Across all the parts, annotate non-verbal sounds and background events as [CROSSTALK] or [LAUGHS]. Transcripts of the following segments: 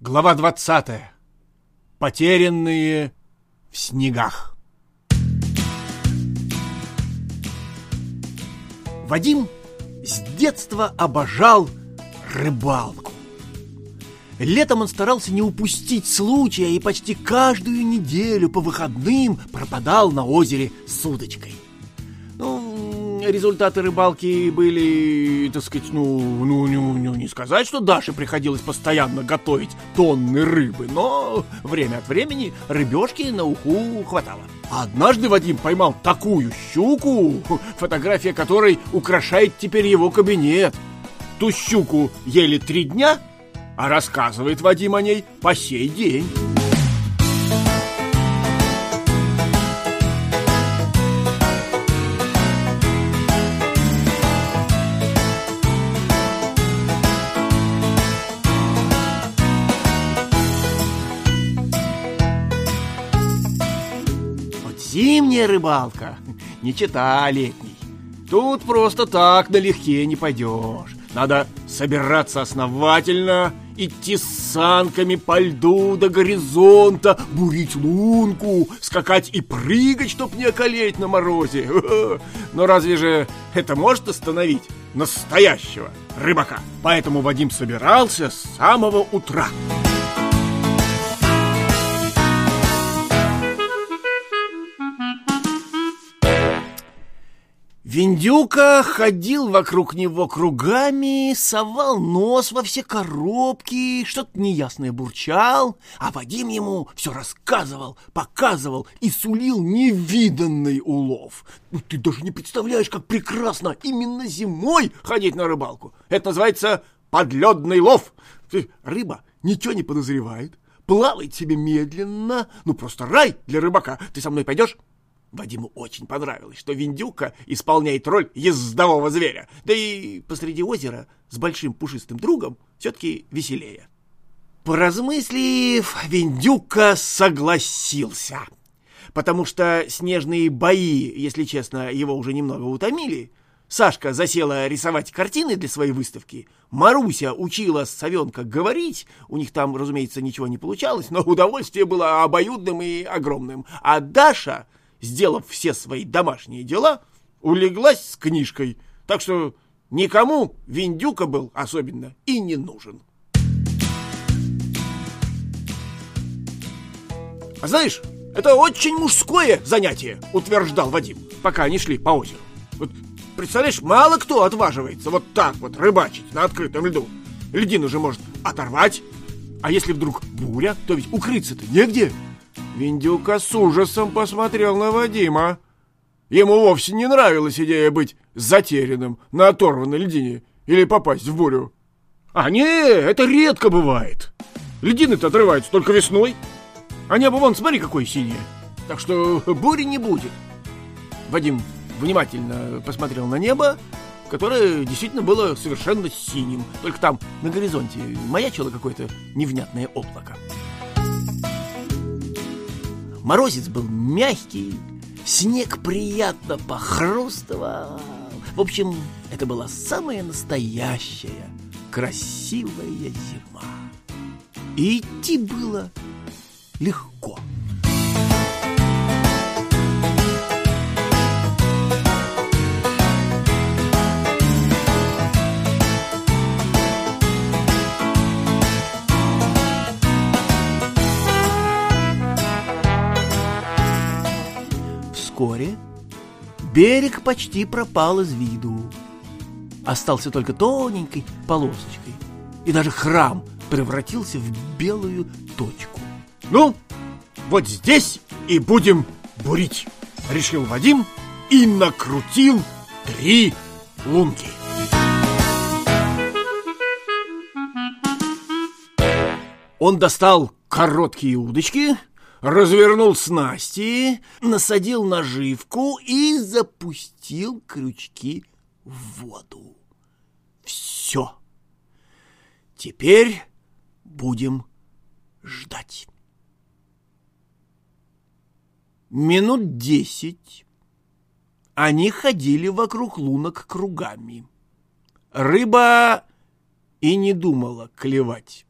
Глава 20. Потерянные в снегах. Вадим с детства обожал рыбалку. Летом он старался не упустить случая и почти каждую неделю по выходным пропадал на озере с удочкой. Результаты рыбалки были, так сказать, ну, ну, ну, ну, не сказать, что Даше приходилось постоянно готовить тонны рыбы, но время от времени рыбешки на уху хватало. А однажды Вадим поймал такую щуку, фотография которой украшает теперь его кабинет. Ту щуку ели три дня, а рассказывает Вадим о ней по сей день. Зимняя рыбалка, не чита летней. Тут просто так налегке не пойдешь. Надо собираться основательно, идти с санками по льду до горизонта, бурить лунку, скакать и прыгать, чтоб не околеть на морозе. [LAUGHS] Но разве же это может остановить настоящего рыбака? Поэтому Вадим собирался с самого утра. Виндюка ходил вокруг него кругами, совал нос во все коробки, что-то неясное бурчал, а Вадим ему все рассказывал, показывал и сулил невиданный улов. Ну, ты даже не представляешь, как прекрасно именно зимой ходить на рыбалку. Это называется подледный лов. Ты, рыба ничего не подозревает, плавает себе медленно, ну просто рай для рыбака. Ты со мной пойдешь? Вадиму очень понравилось, что Виндюка исполняет роль ездового зверя, да и посреди озера с большим пушистым другом все-таки веселее. Поразмыслив, Виндюка согласился, потому что снежные бои, если честно, его уже немного утомили. Сашка засела рисовать картины для своей выставки, Маруся учила совенка говорить, у них там, разумеется, ничего не получалось, но удовольствие было обоюдным и огромным, а Даша сделав все свои домашние дела, улеглась с книжкой, так что никому Виндюка был особенно и не нужен. А знаешь, это очень мужское занятие, утверждал Вадим, пока они шли по озеру. Вот представляешь, мало кто отваживается вот так вот рыбачить на открытом льду. Льдину же может оторвать, а если вдруг буря, то ведь укрыться-то негде. Виндюка с ужасом посмотрел на Вадима. Ему вовсе не нравилась идея быть затерянным на оторванной льдине или попасть в бурю. А не, это редко бывает. Льдины-то отрываются только весной. А небо вон, смотри, какое синее. Так что бури не будет. Вадим внимательно посмотрел на небо, которое действительно было совершенно синим. Только там на горизонте маячило какое-то невнятное облако. Морозец был мягкий, снег приятно похрустывал. В общем, это была самая настоящая, красивая зима. И идти было легко. Берег почти пропал из виду. Остался только тоненькой полосочкой, и даже храм превратился в белую точку. «Ну, вот здесь и будем бурить», — решил Вадим и накрутил три лунки. Он достал короткие удочки, развернул снасти, насадил наживку и запустил крючки в воду. Все. Теперь будем ждать. Минут десять они ходили вокруг лунок кругами. Рыба и не думала клевать.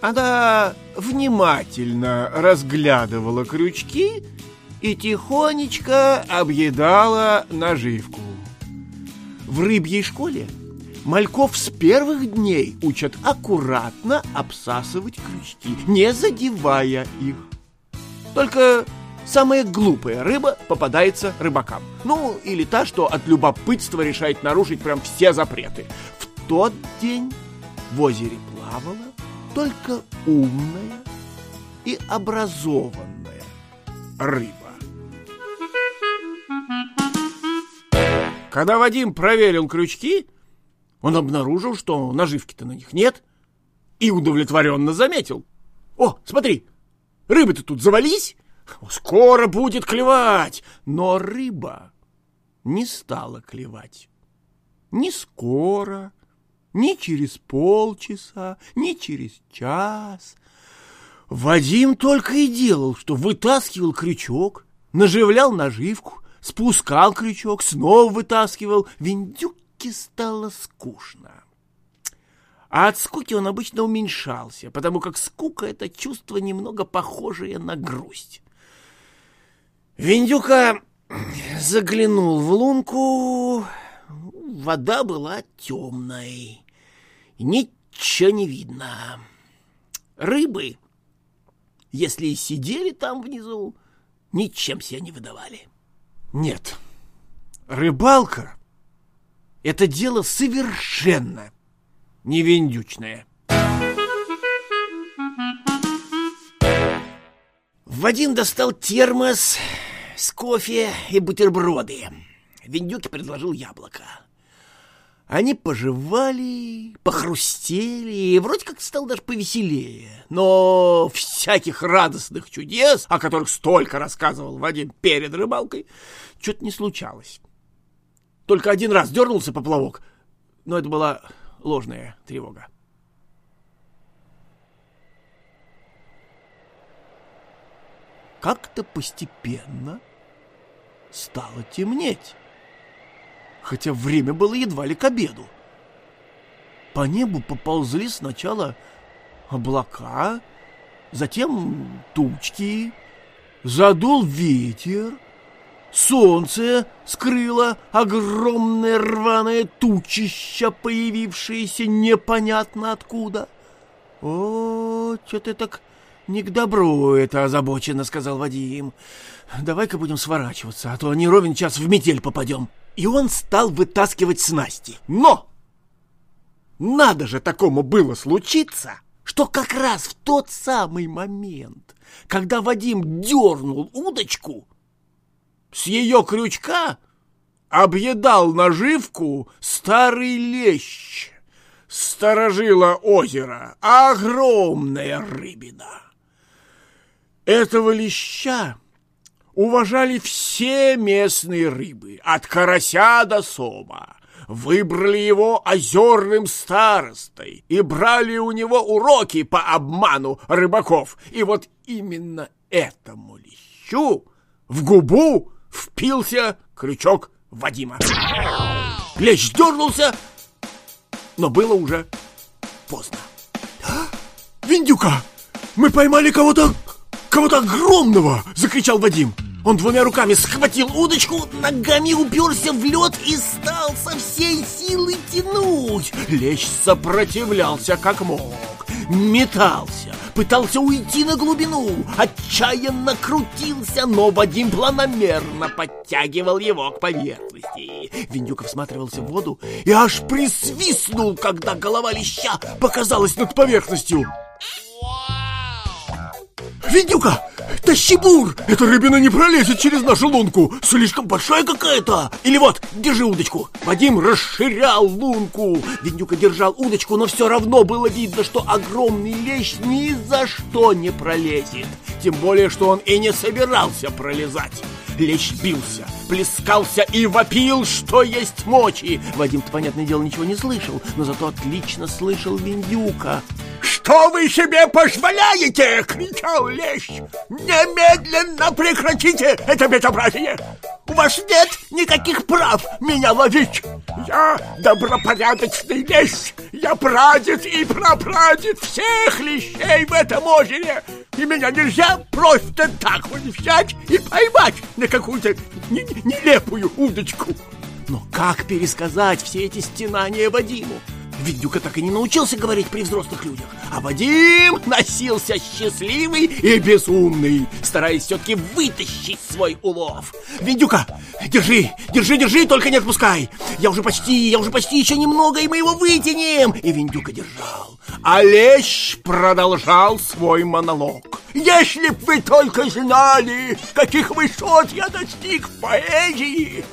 Она внимательно разглядывала крючки и тихонечко объедала наживку. В рыбьей школе мальков с первых дней учат аккуратно обсасывать крючки, не задевая их. Только самая глупая рыба попадается рыбакам. Ну, или та, что от любопытства решает нарушить прям все запреты. В тот день в озере плавала только умная и образованная рыба. Когда Вадим проверил крючки, он обнаружил, что наживки-то на них нет, и удовлетворенно заметил. «О, смотри, рыбы-то тут завались, скоро будет клевать!» Но рыба не стала клевать. Ни скоро, ни через полчаса, ни через час. Вадим только и делал, что вытаскивал крючок, наживлял наживку, спускал крючок, снова вытаскивал. Виндюке стало скучно. А от скуки он обычно уменьшался, потому как скука — это чувство немного похожее на грусть. Виндюка заглянул в лунку, вода была темной, ничего не видно. Рыбы, если и сидели там внизу, ничем себя не выдавали. Нет, рыбалка — это дело совершенно не виндючное. Вадим достал термос с кофе и бутерброды. Виндюк предложил яблоко. Они пожевали, похрустели, и вроде как стало даже повеселее. Но всяких радостных чудес, о которых столько рассказывал Вадим перед рыбалкой, что-то не случалось. Только один раз дернулся поплавок, но это была ложная тревога. Как-то постепенно стало темнеть хотя время было едва ли к обеду. По небу поползли сначала облака, затем тучки, задул ветер, солнце скрыло огромное рваное тучище, появившееся непонятно откуда. — О, что ты так не к добру это озабоченно, — сказал Вадим. — Давай-ка будем сворачиваться, а то не ровен час в метель попадем. — и он стал вытаскивать снасти. Но! Надо же такому было случиться, что как раз в тот самый момент, когда Вадим дернул удочку, с ее крючка объедал наживку старый лещ, сторожила озера, огромная рыбина. Этого леща уважали все местные рыбы, от карася до сома. Выбрали его озерным старостой и брали у него уроки по обману рыбаков. И вот именно этому лещу в губу впился крючок Вадима. Лещ дернулся, но было уже поздно. «Виндюка! Мы поймали кого-то... кого-то огромного!» — закричал Вадим. Он двумя руками схватил удочку, ногами уперся в лед и стал со всей силы тянуть. Лещ сопротивлялся как мог, метался, пытался уйти на глубину, отчаянно крутился, но Вадим планомерно подтягивал его к поверхности. Виндюк всматривался в воду и аж присвистнул, когда голова леща показалась над поверхностью. «Виндюка, Тащи бур! Эта рыбина не пролезет через нашу лунку! Слишком большая какая-то! Или вот, держи удочку!» Вадим расширял лунку. Виндюка держал удочку, но все равно было видно, что огромный лещ ни за что не пролезет. Тем более, что он и не собирался пролезать. Лещ бился, плескался и вопил, что есть мочи. Вадим-то, понятное дело, ничего не слышал, но зато отлично слышал Виндюка. «Что вы себе позволяете?» — кричал Лещ. «Немедленно прекратите это безобразие! У вас нет никаких прав меня ловить! Я добропорядочный лещ! Я прадед и прапрадед всех лещей в этом озере, и меня нельзя просто так вот взять и поймать на какую-то нелепую удочку. Но как пересказать все эти стенания Вадиму? Ведь Дюка так и не научился говорить при взрослых людях. А Вадим носился счастливый и безумный, стараясь все-таки вытащить свой улов. Виндюка, держи, держи, держи, только не отпускай. Я уже почти, я уже почти, еще немного, и мы его вытянем. И Виндюка держал. А Лещ продолжал свой монолог. Если б вы только знали, каких высот я достиг в поэзии,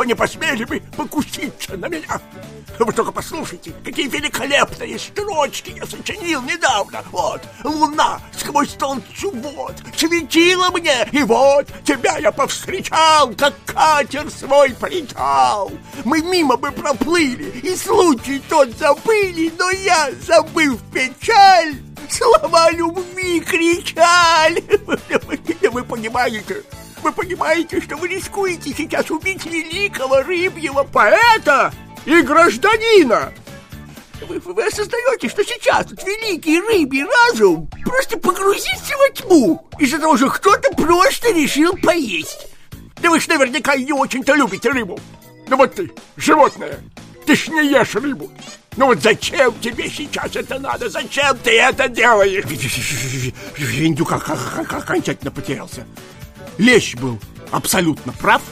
то не посмели бы покуситься на меня. Вы только послушайте, какие великолепные строчки я сочинил недавно. Вот, луна сквозь толщу вод светила мне, и вот тебя я повстречал, как катер свой причал. Мы мимо бы проплыли, и случай тот забыли, но я, забыв печаль, слова любви кричали. [LAUGHS] Вы понимаете, вы понимаете, что вы рискуете сейчас убить великого рыбьего поэта и гражданина? Вы, вы осознаете, что сейчас этот великий рыбий разум просто погрузится во тьму из-за того, что кто-то просто решил поесть. Да вы ж наверняка не очень-то любите рыбу. Ну вот ты, животное, ты ж не ешь рыбу. Ну вот зачем тебе сейчас это надо? Зачем ты это делаешь? Индюк окончательно потерялся. Лещ был абсолютно прав,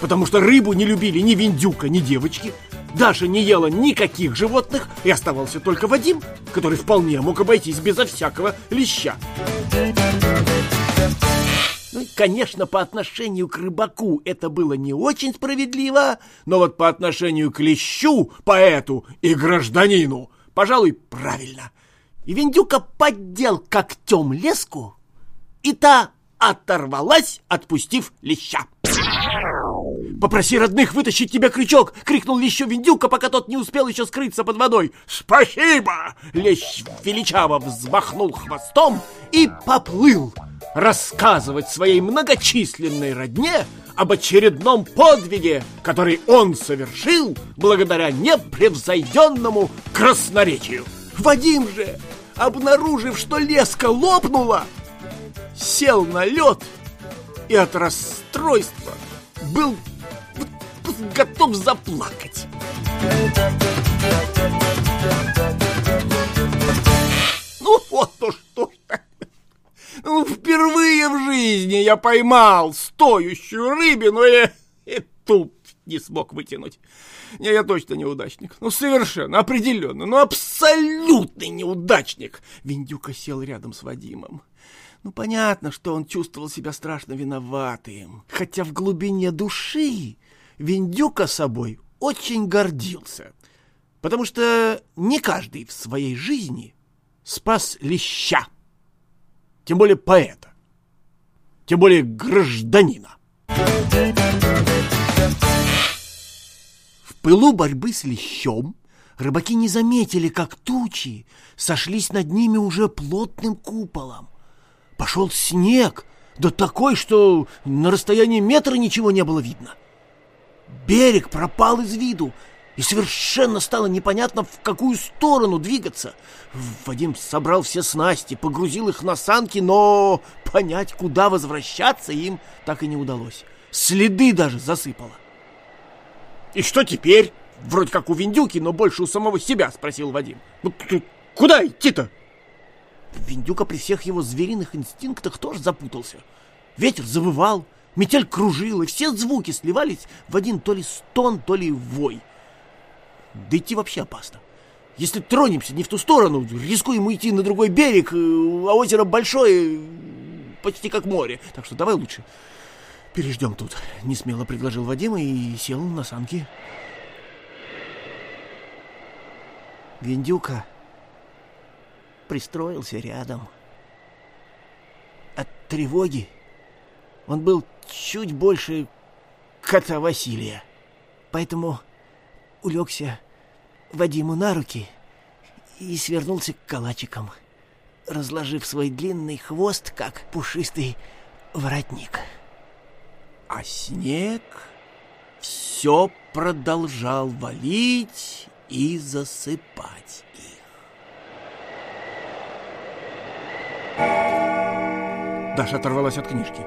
потому что рыбу не любили ни Виндюка, ни девочки. Даша не ела никаких животных, и оставался только Вадим, который вполне мог обойтись безо всякого леща. Ну, конечно, по отношению к рыбаку это было не очень справедливо, но вот по отношению к лещу, поэту и гражданину, пожалуй, правильно. И Виндюка поддел когтем леску, и та оторвалась, отпустив леща. «Попроси родных вытащить тебе крючок!» — крикнул лещу Виндюка, пока тот не успел еще скрыться под водой. «Спасибо!» Лещ величаво взмахнул хвостом и поплыл рассказывать своей многочисленной родне об очередном подвиге, который он совершил благодаря непревзойденному красноречию. Вадим же, обнаружив, что леска лопнула, сел на лед и от расстройства был готов заплакать. Ну вот то что ну, впервые в жизни я поймал стоящую рыбину и, и тут не смог вытянуть. Не, я точно неудачник. Ну, совершенно, определенно, ну, абсолютный неудачник. Виндюка сел рядом с Вадимом. Ну, понятно, что он чувствовал себя страшно виноватым, хотя в глубине души Виндюка собой очень гордился, потому что не каждый в своей жизни спас леща, тем более поэта, тем более гражданина. В пылу борьбы с лещом рыбаки не заметили, как тучи сошлись над ними уже плотным куполом. Пошел снег, да такой, что на расстоянии метра ничего не было видно. Берег пропал из виду, и совершенно стало непонятно, в какую сторону двигаться. Вадим собрал все снасти, погрузил их на санки, но понять, куда возвращаться, им так и не удалось. Следы даже засыпало. «И что теперь?» «Вроде как у Виндюки, но больше у самого себя», — спросил Вадим. «Ну, куда идти-то?» Виндюка при всех его звериных инстинктах тоже запутался. Ветер завывал, метель кружила, все звуки сливались в один то ли стон, то ли вой. Да идти вообще опасно. Если тронемся не в ту сторону, рискуем уйти на другой берег, э, а озеро большое, почти как море. Так что давай лучше переждем тут. Несмело предложил Вадим и сел на санки. Виндюка пристроился рядом. От тревоги он был чуть больше кота Василия, поэтому улегся Вадиму на руки и свернулся калачиком, разложив свой длинный хвост, как пушистый воротник. А снег все продолжал валить и засыпать Даша оторвалась от книжки,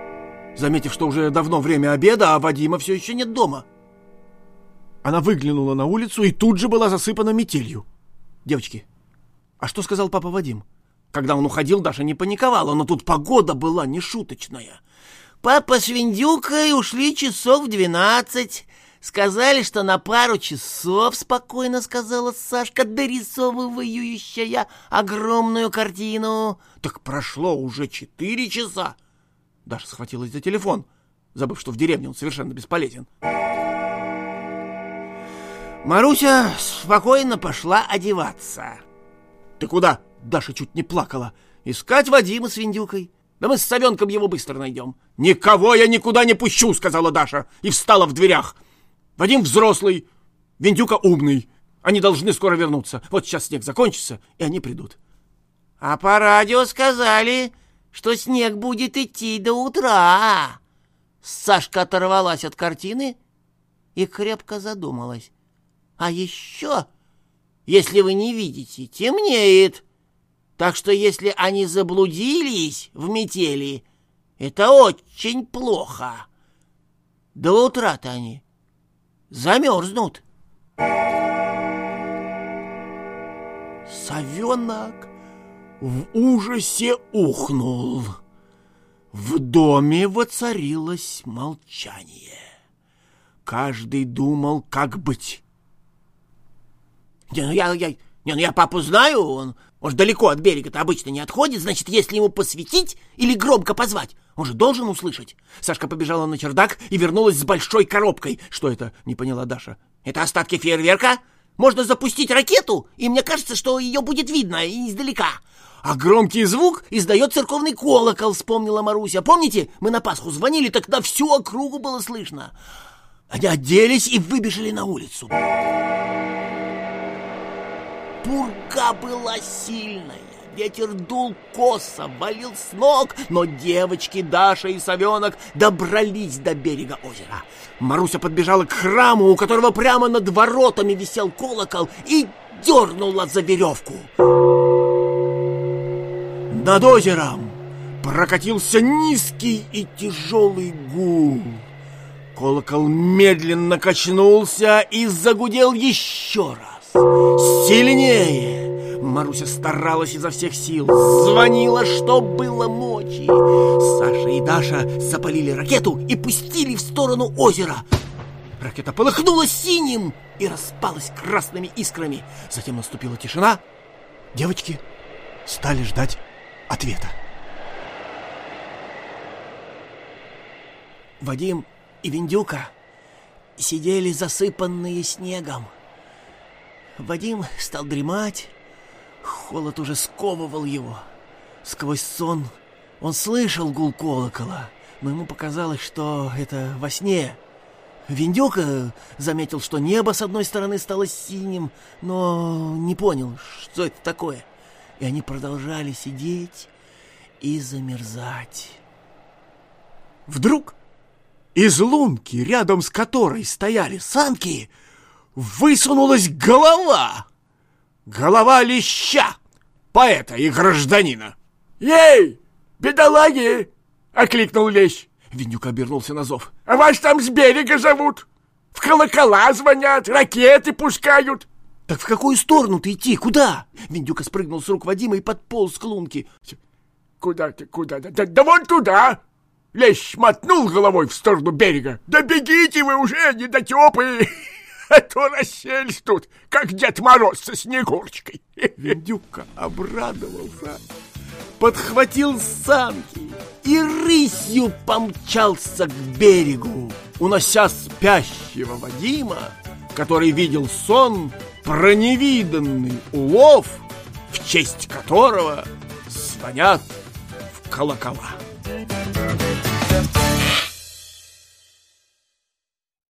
заметив, что уже давно время обеда, а Вадима все еще нет дома. Она выглянула на улицу и тут же была засыпана метелью. Девочки, а что сказал папа Вадим? Когда он уходил, Даша не паниковала, но тут погода была нешуточная. Папа с Виндюкой ушли часов в двенадцать. Сказали, что на пару часов, спокойно сказала Сашка, дорисовывающая огромную картину. Так прошло уже четыре часа. Даша схватилась за телефон, забыв, что в деревне он совершенно бесполезен. Маруся спокойно пошла одеваться. Ты куда? Даша чуть не плакала. Искать Вадима с Виндюкой. Да мы с Савенком его быстро найдем. Никого я никуда не пущу, сказала Даша и встала в дверях. Вадим взрослый, Виндюка умный. Они должны скоро вернуться. Вот сейчас снег закончится, и они придут. А по радио сказали, что снег будет идти до утра. Сашка оторвалась от картины и крепко задумалась. А еще, если вы не видите, темнеет. Так что если они заблудились в метели, это очень плохо. До утра-то они замерзнут. Совенок в ужасе ухнул. В доме воцарилось молчание. Каждый думал, как быть. Не, ну я, я, не, ну я папу знаю, он, он же далеко от берега-то обычно не отходит, значит, если ему посветить или громко позвать, он же должен услышать. Сашка побежала на чердак и вернулась с большой коробкой. Что это? Не поняла Даша. Это остатки фейерверка? Можно запустить ракету, и мне кажется, что ее будет видно издалека. А громкий звук издает церковный колокол, вспомнила Маруся. Помните, мы на Пасху звонили, на всю округу было слышно. Они оделись и выбежали на улицу. Пурга была сильная. Ветер дул косо, валил с ног, но девочки Даша и Совенок добрались до берега озера. Маруся подбежала к храму, у которого прямо над воротами висел колокол, и дернула за веревку. Над озером прокатился низкий и тяжелый гул. Колокол медленно качнулся и загудел еще раз. Сильнее! Маруся старалась изо всех сил, звонила, что было мочи. Саша и Даша запалили ракету и пустили в сторону озера. Ракета полыхнула синим и распалась красными искрами. Затем наступила тишина. Девочки стали ждать ответа. Вадим и Виндюка сидели засыпанные снегом. Вадим стал дремать. Холод уже сковывал его. Сквозь сон он слышал гул колокола, но ему показалось, что это во сне. Виндюка заметил, что небо с одной стороны стало синим, но не понял, что это такое. И они продолжали сидеть и замерзать. Вдруг из лунки, рядом с которой стояли санки, высунулась голова. Голова леща, поэта и гражданина. «Ей, бедолаги!» — окликнул лещ. Винюк обернулся на зов. «А вас там с берега зовут? В колокола звонят, ракеты пускают!» «Так в какую сторону ты идти? Куда?» Виндюка спрыгнул с рук Вадима и подполз к лунке. «Куда ты, куда? Да, да, да вон туда!» Лещ мотнул головой в сторону берега. «Да бегите вы уже, недотепы!» А то расселись тут, как Дед Мороз со Снегурочкой. Виндюка обрадовался, подхватил санки и рысью помчался к берегу, унося спящего Вадима, который видел сон про невиданный улов, в честь которого звонят в колокола.